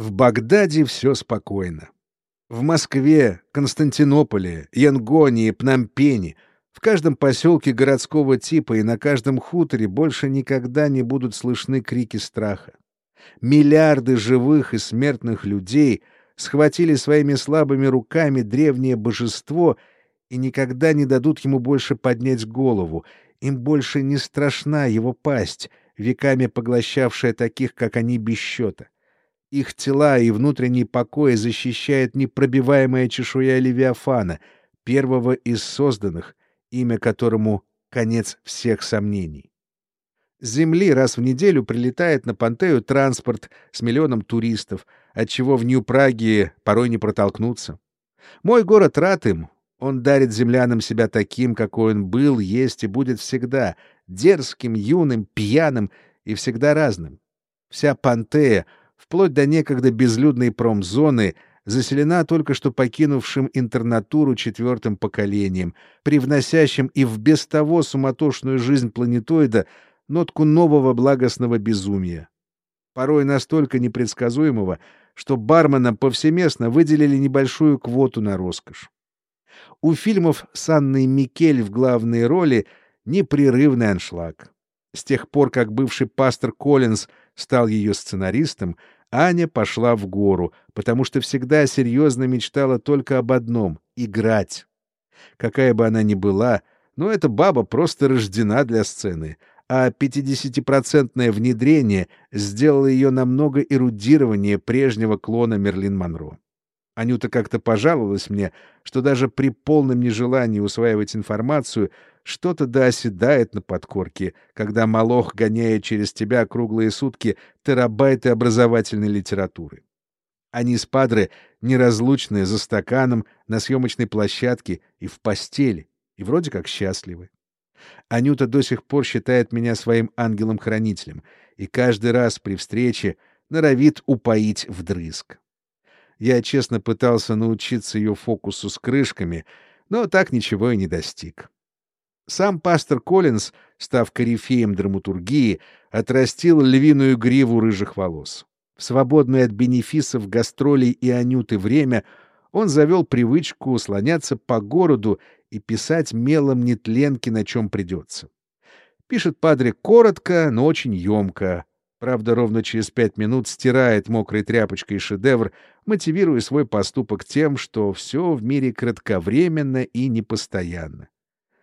В Багдаде все спокойно. В Москве, Константинополе, Янгоне, Пномпене, в каждом поселке городского типа и на каждом хуторе больше никогда не будут слышны крики страха. Миллиарды живых и смертных людей схватили своими слабыми руками древнее божество и никогда не дадут ему больше поднять голову, им больше не страшна его пасть, веками поглощавшая таких, как они, без счета. Их тела и внутренний покой защищает непробиваемая чешуя Левиафана, первого из созданных, имя которому — конец всех сомнений. С Земли раз в неделю прилетает на Пантею транспорт с миллионом туристов, отчего в Нью-Праге порой не протолкнуться. Мой город рад им, он дарит землянам себя таким, какой он был, есть и будет всегда, дерзким, юным, пьяным и всегда разным. Вся Пантея — вплоть до некогда безлюдной промзоны, заселена только что покинувшим интернатуру четвертым поколением, привносящим и в без того суматошную жизнь планетоида нотку нового благостного безумия. Порой настолько непредсказуемого, что барменам повсеместно выделили небольшую квоту на роскошь. У фильмов с Анной Микель в главной роли непрерывный аншлаг. С тех пор, как бывший пастор Коллинз стал ее сценаристом, Аня пошла в гору, потому что всегда серьезно мечтала только об одном — играть. Какая бы она ни была, но эта баба просто рождена для сцены, а 50-процентное внедрение сделало ее намного эрудированнее прежнего клона Мерлин Монро. Анюта как-то пожаловалась мне, что даже при полном нежелании усваивать информацию что-то да оседает на подкорке, когда Малох гоняет через тебя круглые сутки терабайты образовательной литературы. Они с Падре неразлучные за стаканом, на съемочной площадке и в постели, и вроде как счастливы. Анюта до сих пор считает меня своим ангелом-хранителем и каждый раз при встрече норовит упоить вдрызг. Я честно пытался научиться ее фокусу с крышками, но так ничего и не достиг. Сам пастор Коллинз, став корифеем драматургии, отрастил львиную гриву рыжих волос. В свободное от бенефисов, гастролей и анюты время он завел привычку слоняться по городу и писать мелом нетленки, на чем придется. Пишет падре коротко, но очень емко. Правда, ровно через пять минут стирает мокрой тряпочкой шедевр, мотивируя свой поступок тем, что все в мире кратковременно и непостоянно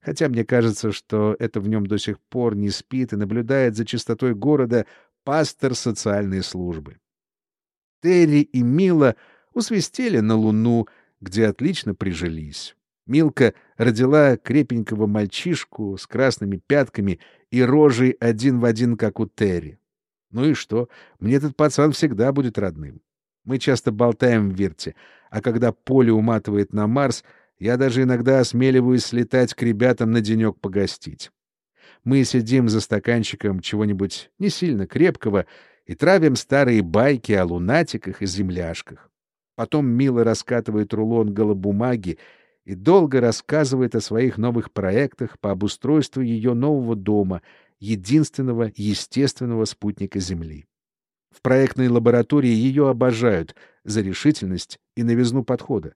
хотя мне кажется, что это в нем до сих пор не спит и наблюдает за чистотой города пастор социальной службы. Терри и Мила усвистели на Луну, где отлично прижились. Милка родила крепенького мальчишку с красными пятками и рожей один в один, как у Терри. Ну и что? Мне этот пацан всегда будет родным. Мы часто болтаем в Вирте, а когда поле уматывает на Марс — я даже иногда осмеливаюсь слетать к ребятам на денек погостить. Мы сидим за стаканчиком чего-нибудь не сильно крепкого и травим старые байки о лунатиках и земляшках. Потом Мила раскатывает рулон голобумаги и долго рассказывает о своих новых проектах по обустройству ее нового дома, единственного естественного спутника Земли. В проектной лаборатории ее обожают за решительность и новизну подхода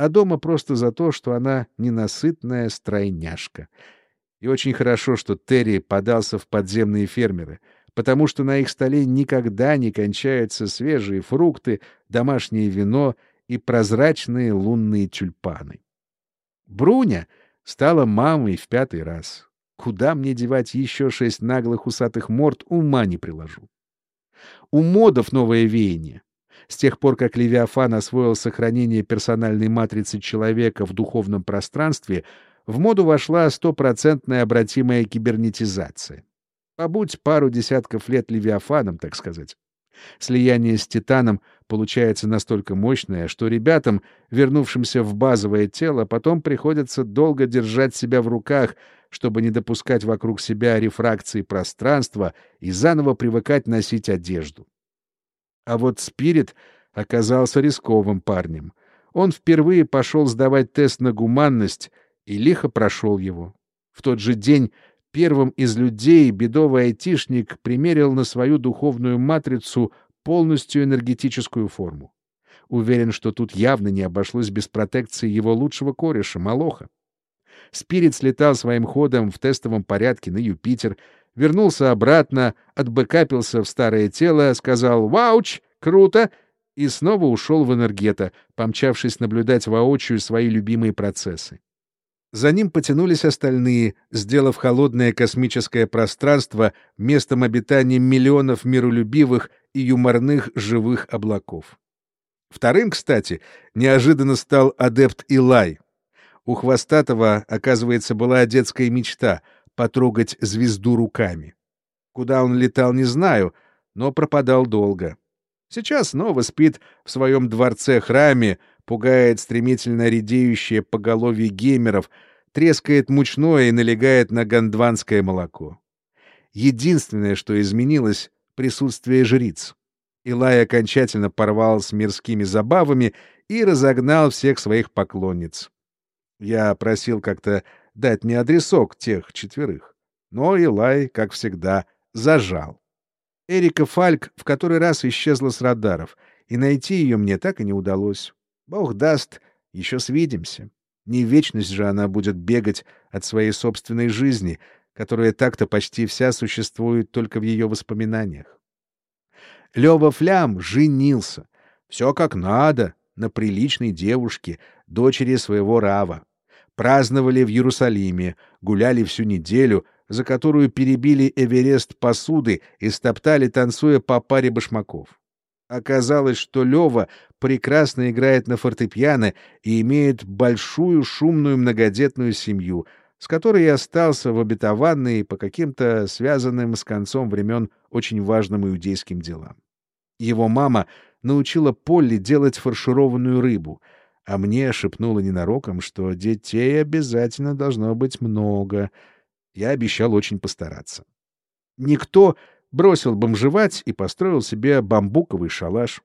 а дома просто за то, что она ненасытная стройняшка. И очень хорошо, что Терри подался в подземные фермеры, потому что на их столе никогда не кончаются свежие фрукты, домашнее вино и прозрачные лунные тюльпаны. Бруня стала мамой в пятый раз. Куда мне девать еще шесть наглых усатых морд, ума не приложу. У модов новое веяние. С тех пор, как Левиафан освоил сохранение персональной матрицы человека в духовном пространстве, в моду вошла стопроцентная обратимая кибернетизация. Побудь пару десятков лет Левиафаном, так сказать. Слияние с Титаном получается настолько мощное, что ребятам, вернувшимся в базовое тело, потом приходится долго держать себя в руках, чтобы не допускать вокруг себя рефракции пространства и заново привыкать носить одежду. А вот Спирит оказался рисковым парнем. Он впервые пошел сдавать тест на гуманность и лихо прошел его. В тот же день первым из людей бедовый айтишник примерил на свою духовную матрицу полностью энергетическую форму. Уверен, что тут явно не обошлось без протекции его лучшего кореша, Малоха. Спирит слетал своим ходом в тестовом порядке на Юпитер, вернулся обратно, отбэкапился в старое тело, сказал «Вауч! Круто!» и снова ушел в энергета, помчавшись наблюдать воочию свои любимые процессы. За ним потянулись остальные, сделав холодное космическое пространство местом обитания миллионов миролюбивых и юморных живых облаков. Вторым, кстати, неожиданно стал адепт Илай. У Хвостатого, оказывается, была детская мечта — потрогать звезду руками. Куда он летал, не знаю, но пропадал долго. Сейчас снова спит в своем дворце-храме, пугает стремительно редеющее поголовье геймеров, трескает мучное и налегает на гондванское молоко. Единственное, что изменилось — присутствие жриц. Илай окончательно порвал с мирскими забавами и разогнал всех своих поклонниц. Я просил как-то дать мне адресок тех четверых, но Илай, как всегда, зажал. Эрика Фальк в который раз исчезла с радаров, и найти ее мне так и не удалось. Бог даст, еще свидимся. Не вечность же она будет бегать от своей собственной жизни, которая так-то почти вся существует только в ее воспоминаниях. Лёва Флям женился. Все как надо, на приличной девушке, дочери своего Рава. Праздновали в Иерусалиме, гуляли всю неделю — за которую перебили Эверест посуды и стоптали, танцуя по паре башмаков. Оказалось, что Лева прекрасно играет на фортепиано и имеет большую шумную многодетную семью, с которой и остался в обетованной по каким-то связанным с концом времен очень важным иудейским делам. Его мама научила Полли делать фаршированную рыбу, а мне шепнула ненароком, что детей обязательно должно быть много — я обещал очень постараться. Никто бросил бомжевать и построил себе бамбуковый шалаш.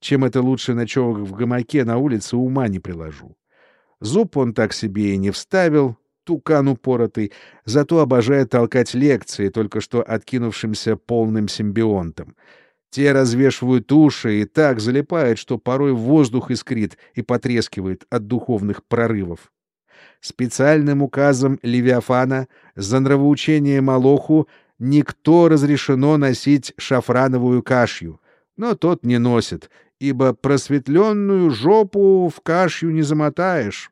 Чем это лучше ночевок в гамаке на улице, ума не приложу. Зуб он так себе и не вставил, тукан упоротый, зато обожает толкать лекции, только что откинувшимся полным симбионтом. Те развешивают уши и так залипают, что порой воздух искрит и потрескивает от духовных прорывов. Специальным указом Левиафана за нравоучение Малоху никто разрешено носить шафрановую кашью, но тот не носит, ибо просветленную жопу в кашью не замотаешь.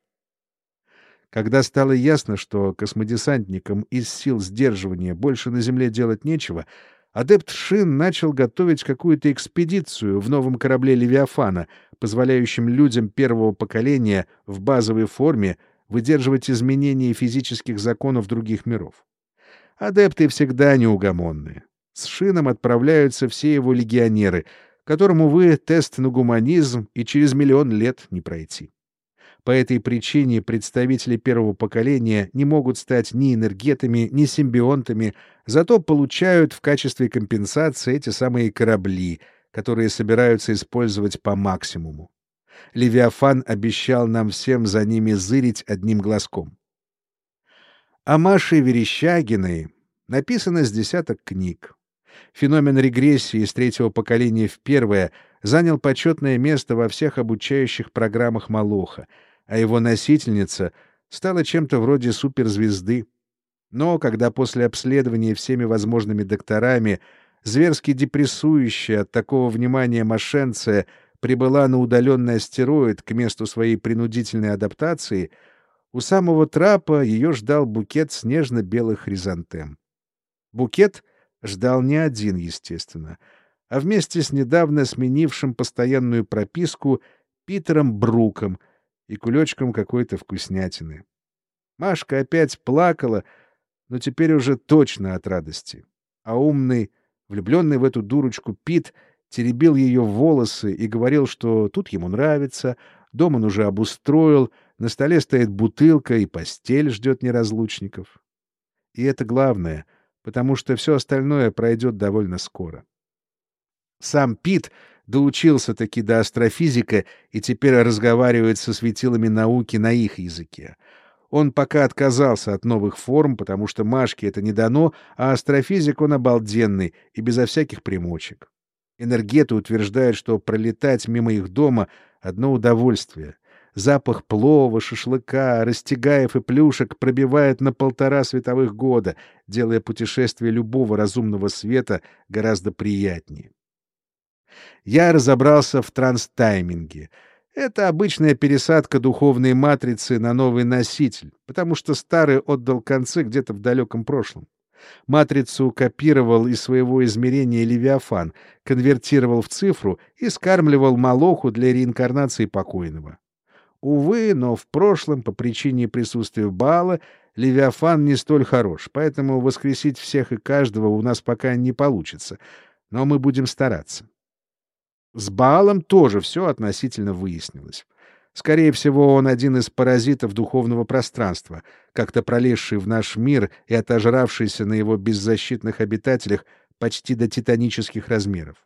Когда стало ясно, что космодесантникам из сил сдерживания больше на Земле делать нечего, адепт Шин начал готовить какую-то экспедицию в новом корабле Левиафана, позволяющем людям первого поколения в базовой форме — выдерживать изменения физических законов других миров. Адепты всегда неугомонные. С Шином отправляются все его легионеры, которым, увы, тест на гуманизм и через миллион лет не пройти. По этой причине представители первого поколения не могут стать ни энергетами, ни симбионтами, зато получают в качестве компенсации эти самые корабли, которые собираются использовать по максимуму. Левиафан обещал нам всем за ними зырить одним глазком. О Маше Верещагиной написано с десяток книг. Феномен регрессии из третьего поколения в первое занял почетное место во всех обучающих программах Малоха, а его носительница стала чем-то вроде суперзвезды. Но когда после обследования всеми возможными докторами зверски депрессующая от такого внимания мошенция прибыла на удаленный астероид к месту своей принудительной адаптации, у самого трапа ее ждал букет снежно-белых хризантем. Букет ждал не один, естественно, а вместе с недавно сменившим постоянную прописку Питером Бруком и кулечком какой-то вкуснятины. Машка опять плакала, но теперь уже точно от радости. А умный, влюбленный в эту дурочку Пит — теребил ее волосы и говорил, что тут ему нравится, дом он уже обустроил, на столе стоит бутылка и постель ждет неразлучников. И это главное, потому что все остальное пройдет довольно скоро. Сам Пит доучился-таки до астрофизика и теперь разговаривает со светилами науки на их языке. Он пока отказался от новых форм, потому что Машке это не дано, а астрофизик он обалденный и безо всяких примочек. Энергеты утверждают, что пролетать мимо их дома — одно удовольствие. Запах плова, шашлыка, растягаев и плюшек пробивает на полтора световых года, делая путешествие любого разумного света гораздо приятнее. Я разобрался в транстайминге. Это обычная пересадка духовной матрицы на новый носитель, потому что старый отдал концы где-то в далеком прошлом. Матрицу копировал из своего измерения Левиафан, конвертировал в цифру и скармливал Малоху для реинкарнации покойного. Увы, но в прошлом, по причине присутствия Баала, Левиафан не столь хорош, поэтому воскресить всех и каждого у нас пока не получится, но мы будем стараться. С Баалом тоже все относительно выяснилось. Скорее всего, он один из паразитов духовного пространства, как-то пролезший в наш мир и отожравшийся на его беззащитных обитателях почти до титанических размеров.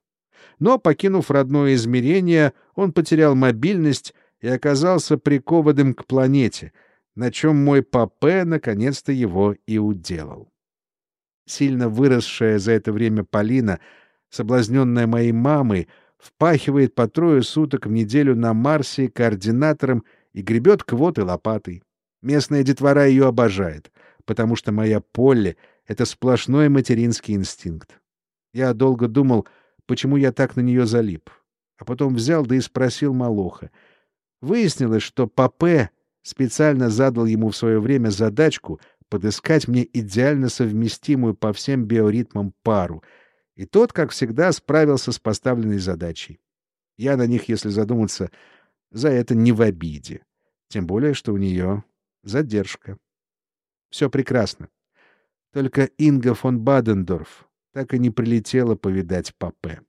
Но, покинув родное измерение, он потерял мобильность и оказался прикованным к планете, на чем мой папе наконец-то его и уделал. Сильно выросшая за это время Полина, соблазненная моей мамой, впахивает по трое суток в неделю на Марсе координатором и гребет квоты лопатой. Местная детвора ее обожает, потому что моя Полли — это сплошной материнский инстинкт. Я долго думал, почему я так на нее залип. А потом взял да и спросил Малоха — Выяснилось, что Папе специально задал ему в свое время задачку подыскать мне идеально совместимую по всем биоритмам пару, и тот, как всегда, справился с поставленной задачей. Я на них, если задуматься, за это не в обиде. Тем более, что у нее задержка. Все прекрасно. Только Инга фон Бадендорф так и не прилетела повидать Папе.